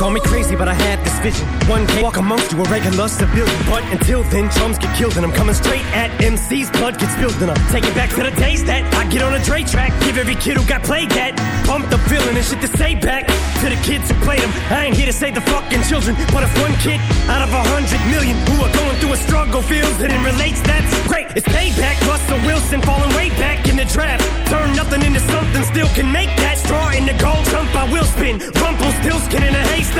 Call me crazy, but I had this vision. One day, walk amongst you, a regular civilian. But until then, drums get killed, and I'm coming straight at MC's blood gets spilled, and I'm taking back to the days that I get on a Dre track. Give every kid who got played that. Pump the feeling and shit to say back to the kids who played them. I ain't here to save the fucking children, but if one kid out of a hundred million who are going through a struggle feels it and relates, that's great. It's payback. Russell Wilson falling way back in the draft. Turn nothing into something, still can make that straw in the gold jump. I will spin. Rumple still skin in a haystack.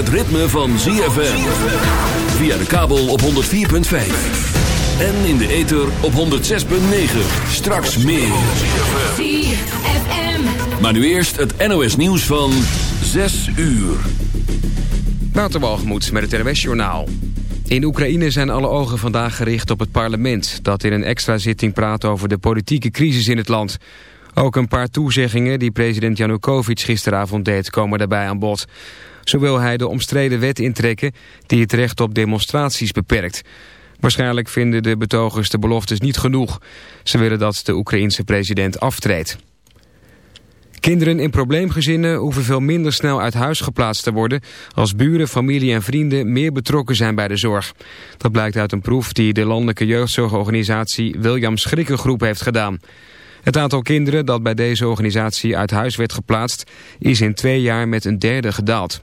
het ritme van ZFM. Via de kabel op 104.5. En in de ether op 106.9. Straks meer. Maar nu eerst het NOS nieuws van 6 uur. Waterwalgemoed met het NOS Journaal. In Oekraïne zijn alle ogen vandaag gericht op het parlement... dat in een extra zitting praat over de politieke crisis in het land. Ook een paar toezeggingen die president Janukovic gisteravond deed... komen daarbij aan bod. Zo wil hij de omstreden wet intrekken... die het recht op demonstraties beperkt. Waarschijnlijk vinden de betogers de beloftes niet genoeg. Ze willen dat de Oekraïense president aftreedt. Kinderen in probleemgezinnen hoeven veel minder snel uit huis geplaatst te worden... als buren, familie en vrienden meer betrokken zijn bij de zorg. Dat blijkt uit een proef die de landelijke jeugdzorgorganisatie William Schrikkengroep heeft gedaan. Het aantal kinderen dat bij deze organisatie uit huis werd geplaatst... is in twee jaar met een derde gedaald.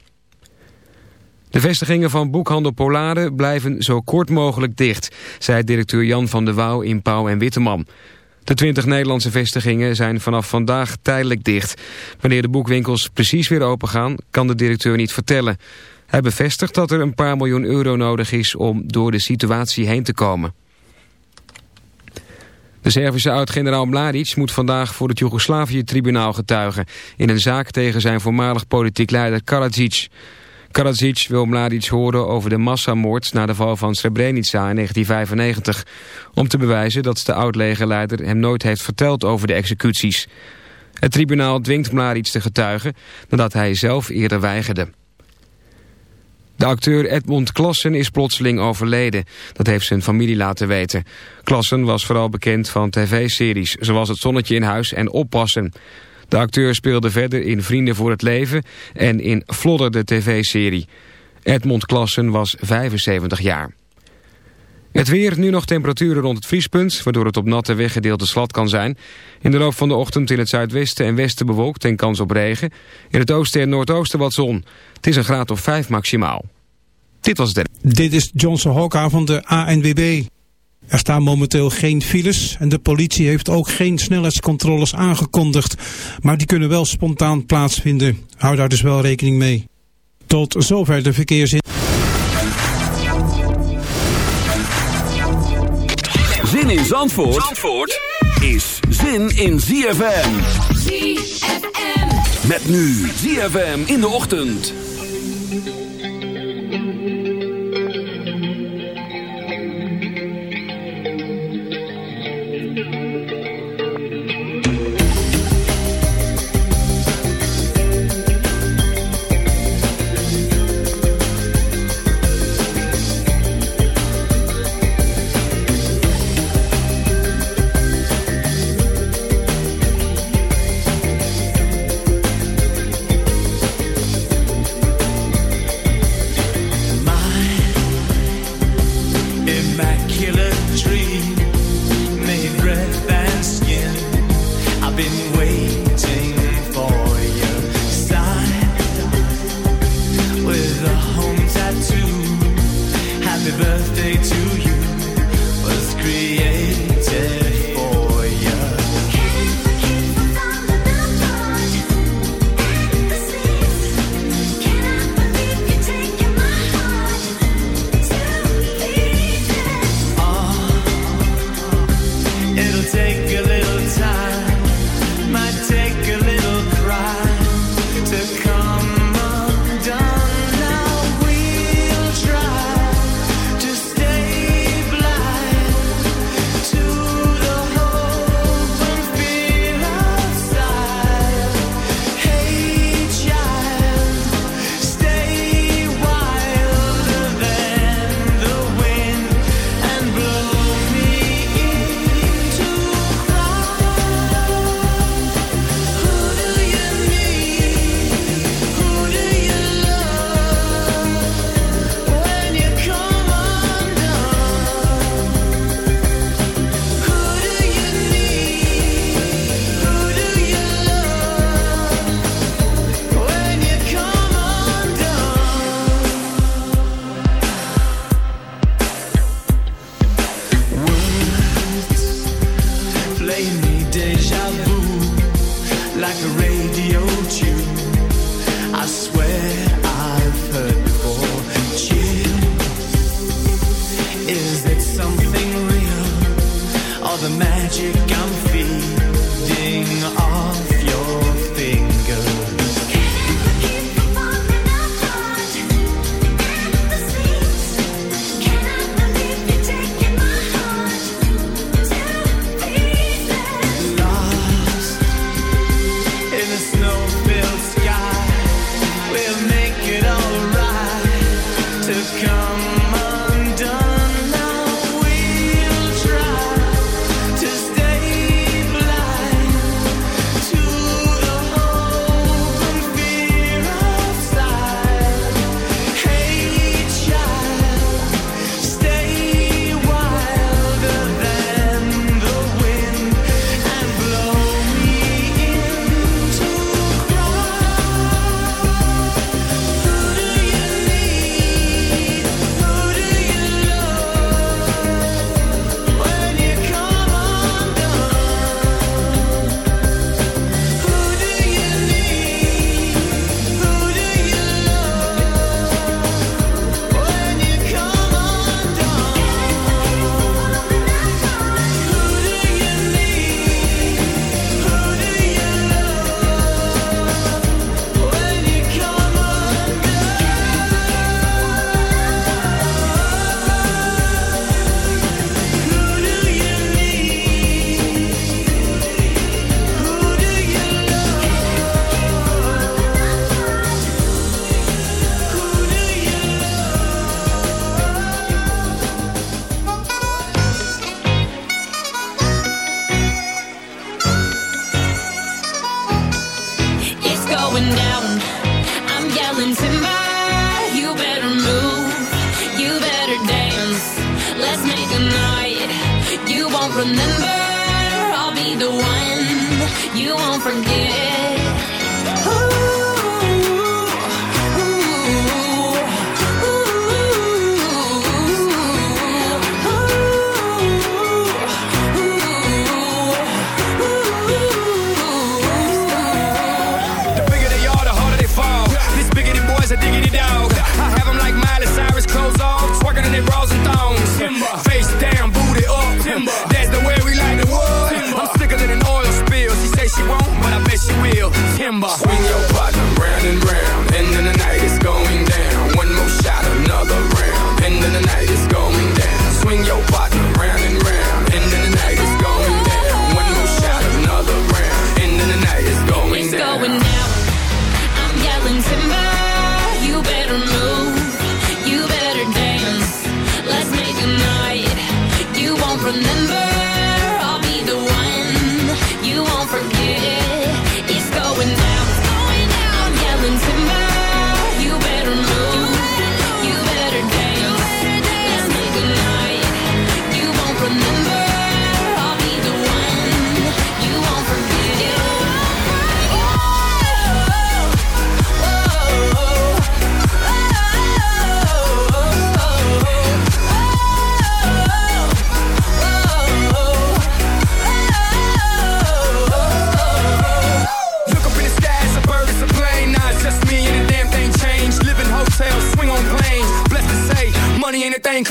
De vestigingen van boekhandel Polare blijven zo kort mogelijk dicht... zei directeur Jan van de Wouw in Pauw en Witteman... De 20 Nederlandse vestigingen zijn vanaf vandaag tijdelijk dicht. Wanneer de boekwinkels precies weer open gaan, kan de directeur niet vertellen. Hij bevestigt dat er een paar miljoen euro nodig is om door de situatie heen te komen. De Servische oud-generaal Mladic moet vandaag voor het Joegoslavië-tribunaal getuigen... in een zaak tegen zijn voormalig politiek leider Karadzic. Karadzic wil Mladic horen over de massamoord na de val van Srebrenica in 1995... om te bewijzen dat de oud-legerleider hem nooit heeft verteld over de executies. Het tribunaal dwingt Mladic te getuigen nadat hij zelf eerder weigerde. De acteur Edmond Klassen is plotseling overleden. Dat heeft zijn familie laten weten. Klassen was vooral bekend van tv-series zoals Het Zonnetje in Huis en Oppassen... De acteur speelde verder in Vrienden voor het Leven en in Flodder de tv-serie. Edmond Klassen was 75 jaar. Het weer, nu nog temperaturen rond het vriespunt, waardoor het op natte weggedeelte slat kan zijn. In de loop van de ochtend in het zuidwesten en westen bewolkt en kans op regen. In het oosten en noordoosten wat zon. Het is een graad of 5 maximaal. Dit was het. Dit is Johnson Hokka van de ANWB. Er staan momenteel geen files en de politie heeft ook geen snelheidscontroles aangekondigd. Maar die kunnen wel spontaan plaatsvinden. Hou daar dus wel rekening mee. Tot zover de verkeersin. Zin in Zandvoort, Zandvoort is zin in ZFM. ZFM. Met nu ZFM in de ochtend.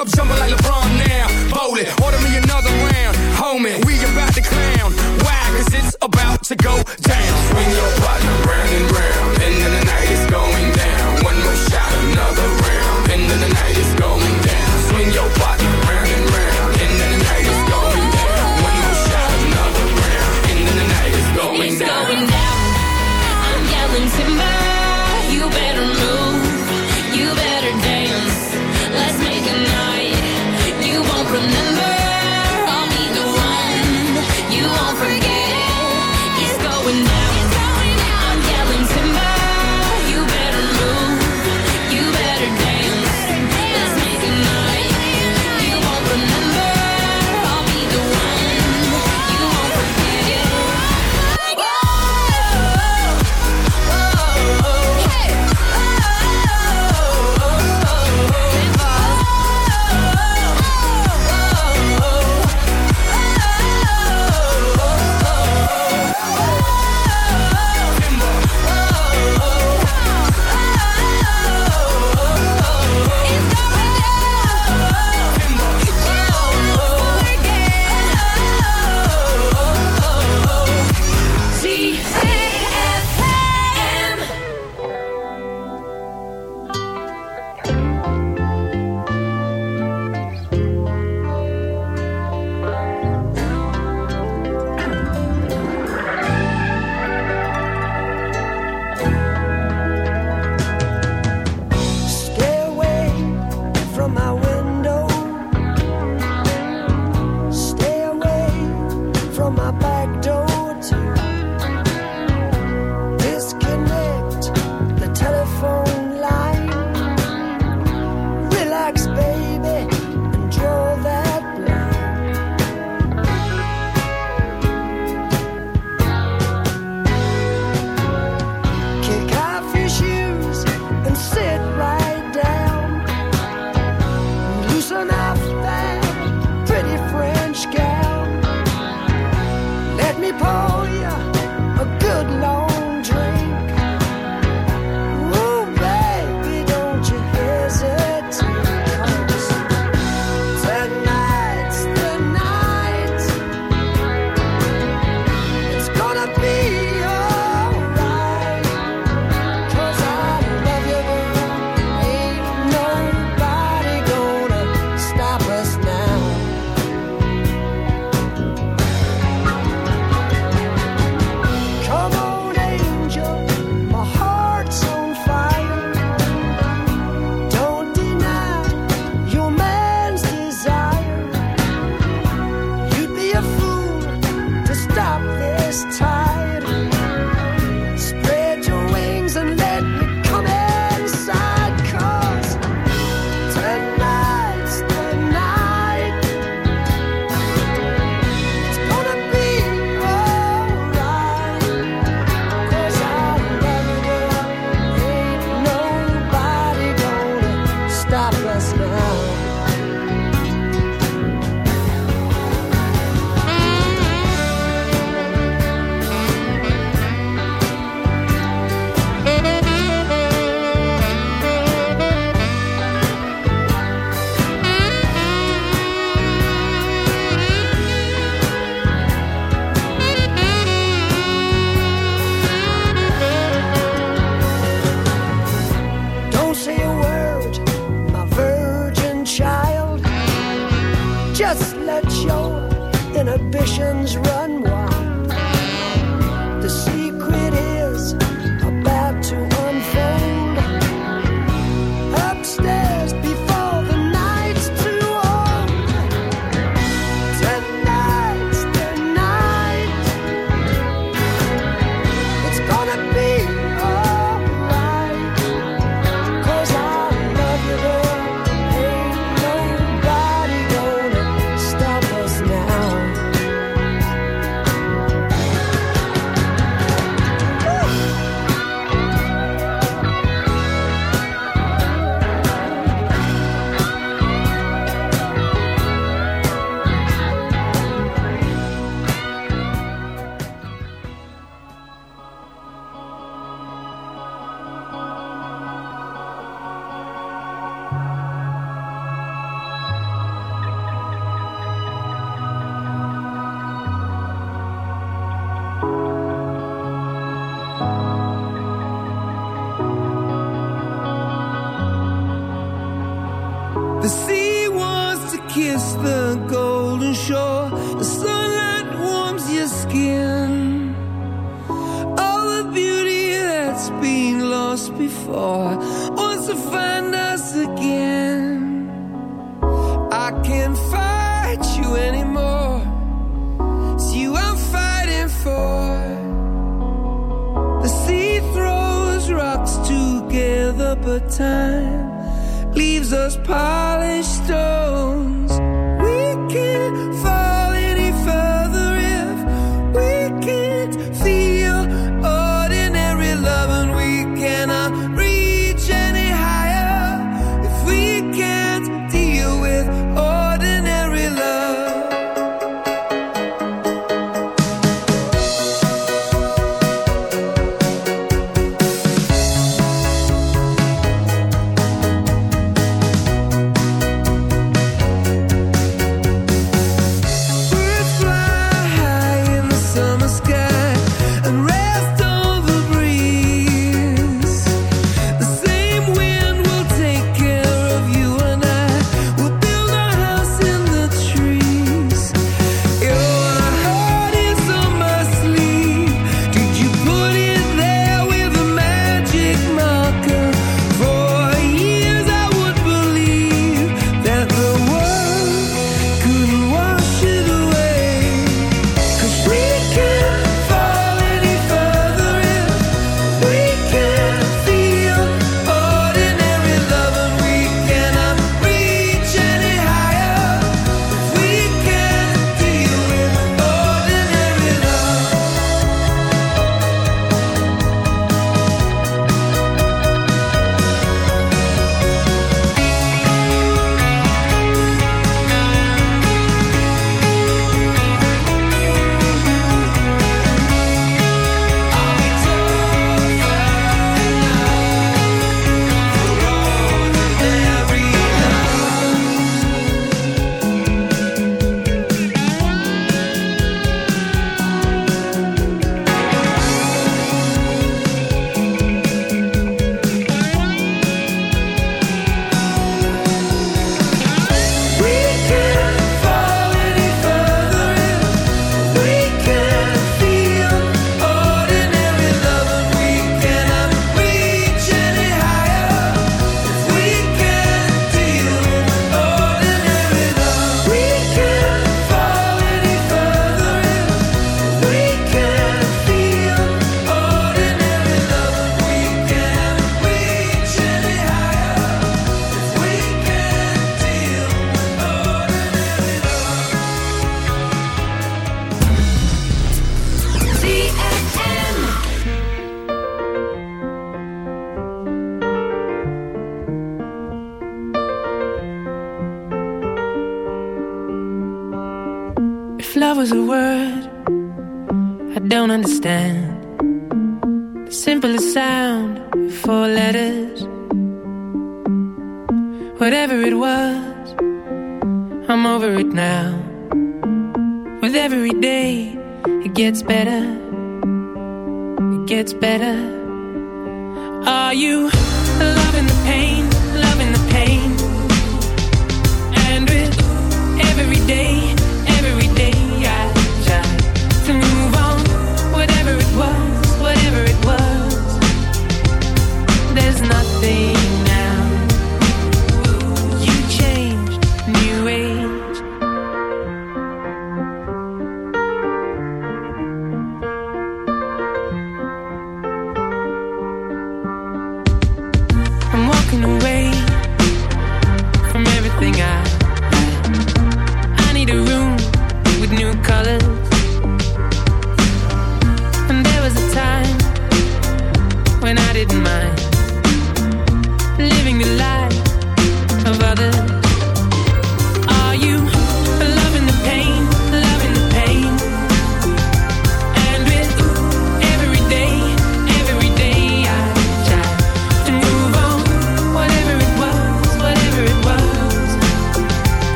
cup jumping like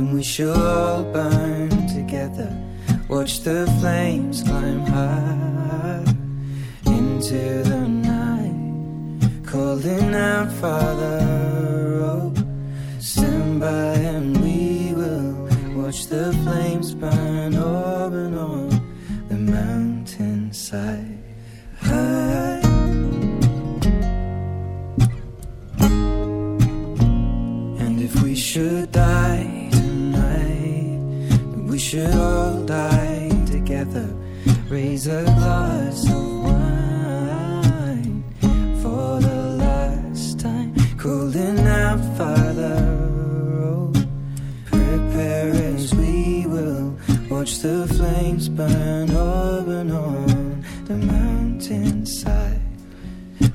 then we shall all burn together. Watch the flames climb high into the night, calling out, Father, oh, stand by A glass of wine for the last time. Calling out, Father, oh, prepare as we will watch the flames burn up and on the mountainside.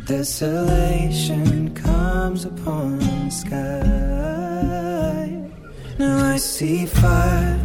Desolation comes upon the sky. Now I see fire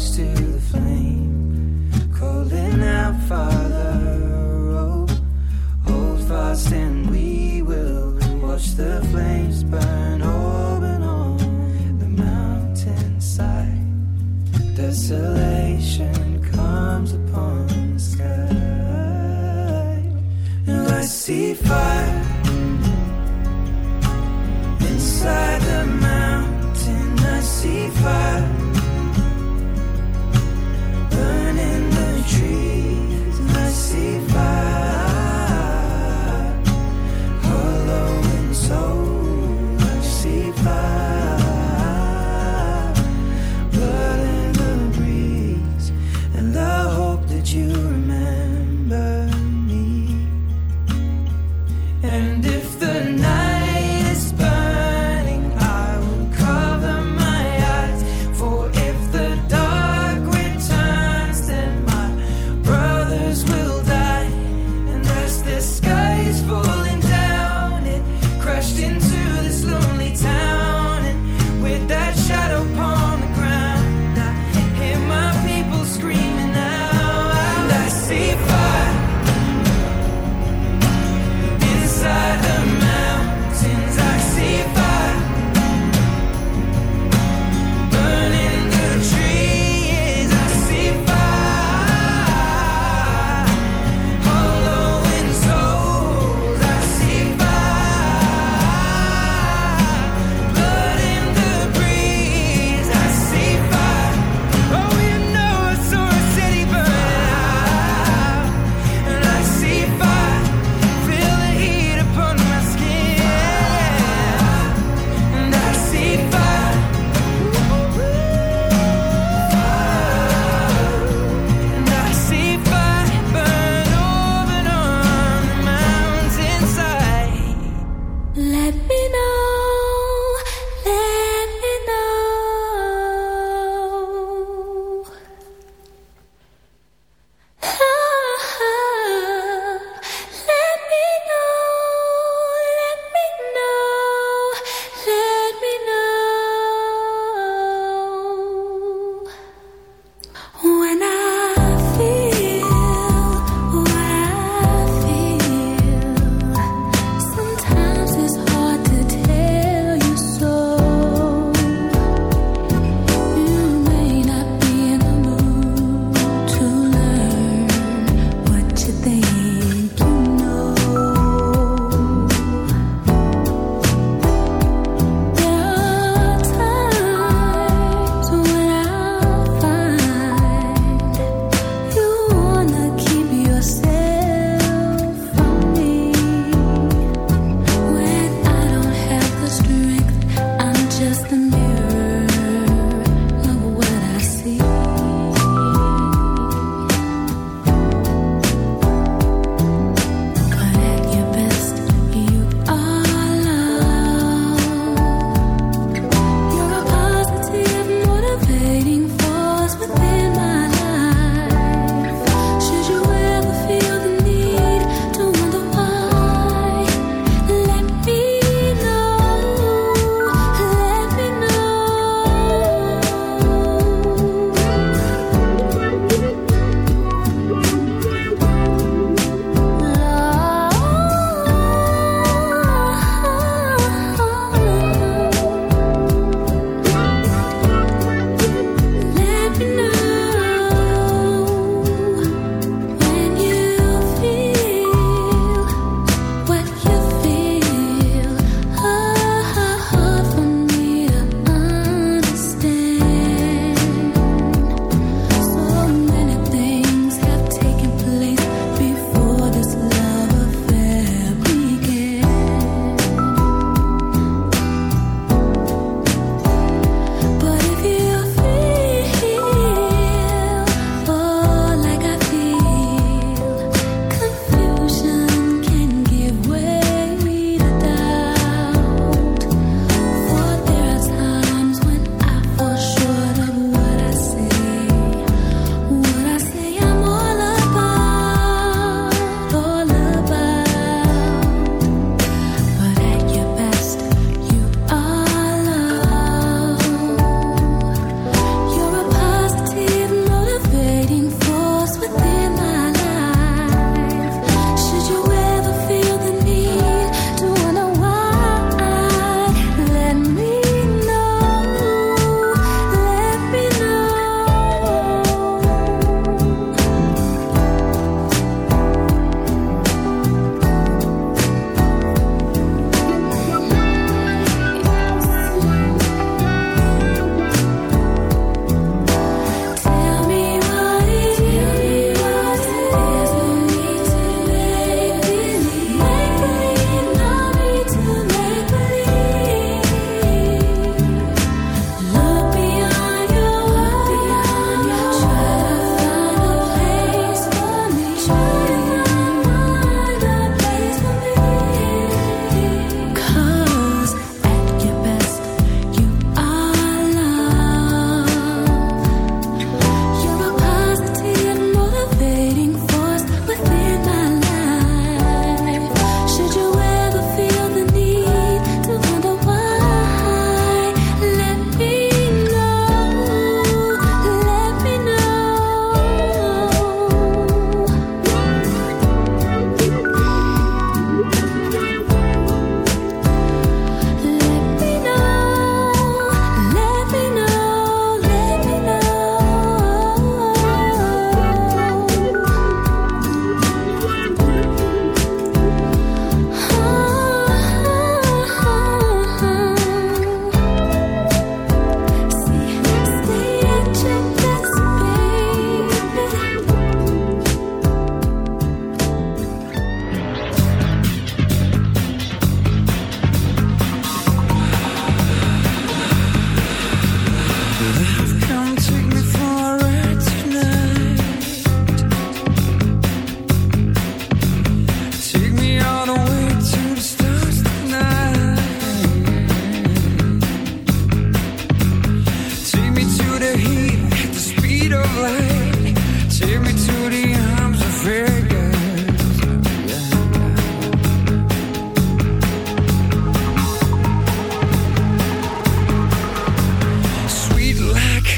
close to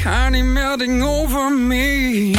honey melting over me.